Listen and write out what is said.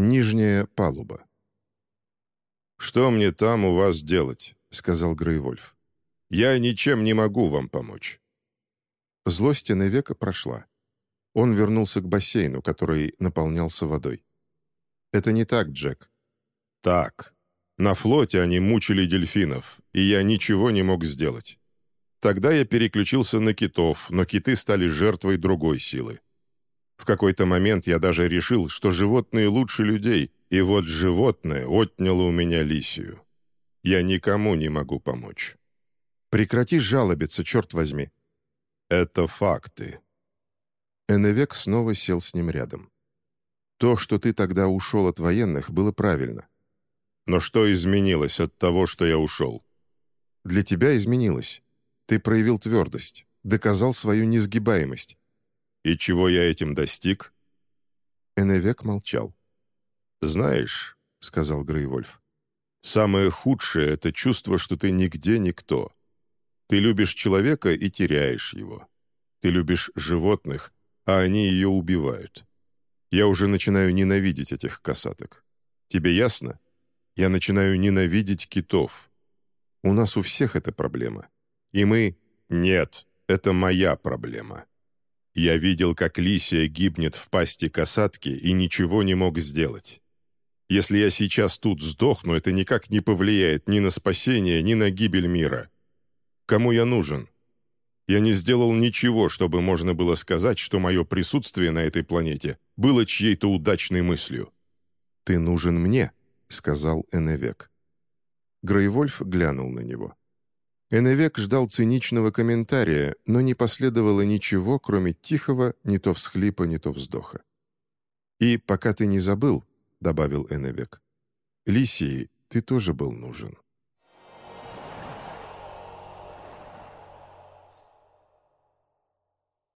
Нижняя палуба. «Что мне там у вас делать?» — сказал Грейвольф. «Я ничем не могу вам помочь». Злость Эневека прошла. Он вернулся к бассейну, который наполнялся водой. «Это не так, Джек». «Так. На флоте они мучили дельфинов, и я ничего не мог сделать. Тогда я переключился на китов, но киты стали жертвой другой силы. В какой-то момент я даже решил, что животные лучше людей, и вот животное отняло у меня лисию. Я никому не могу помочь». «Прекрати жалобиться, черт возьми». «Это факты». Эннвек снова сел с ним рядом. «То, что ты тогда ушел от военных, было правильно. Но что изменилось от того, что я ушел? Для тебя изменилось. Ты проявил твердость, доказал свою несгибаемость. И чего я этим достиг? Эневек молчал. «Знаешь», — сказал Грейвольф, — «самое худшее — это чувство, что ты нигде никто. Ты любишь человека и теряешь его. Ты любишь животных, а они ее убивают. Я уже начинаю ненавидеть этих касаток. Тебе ясно? Я начинаю ненавидеть китов. У нас у всех эта проблема. И мы... Нет, это моя проблема. Я видел, как Лисия гибнет в пасти касатки и ничего не мог сделать. Если я сейчас тут сдохну, это никак не повлияет ни на спасение, ни на гибель мира. Кому я нужен? Я не сделал ничего, чтобы можно было сказать, что мое присутствие на этой планете было чьей-то удачной мыслью. «Ты нужен мне», — сказал Эневек. Грейвольф глянул на него. Эневек ждал циничного комментария, но не последовало ничего, кроме тихого не то всхлипа, не то вздоха. «И пока ты не забыл», — добавил Эневек, — «Лисии ты тоже был нужен».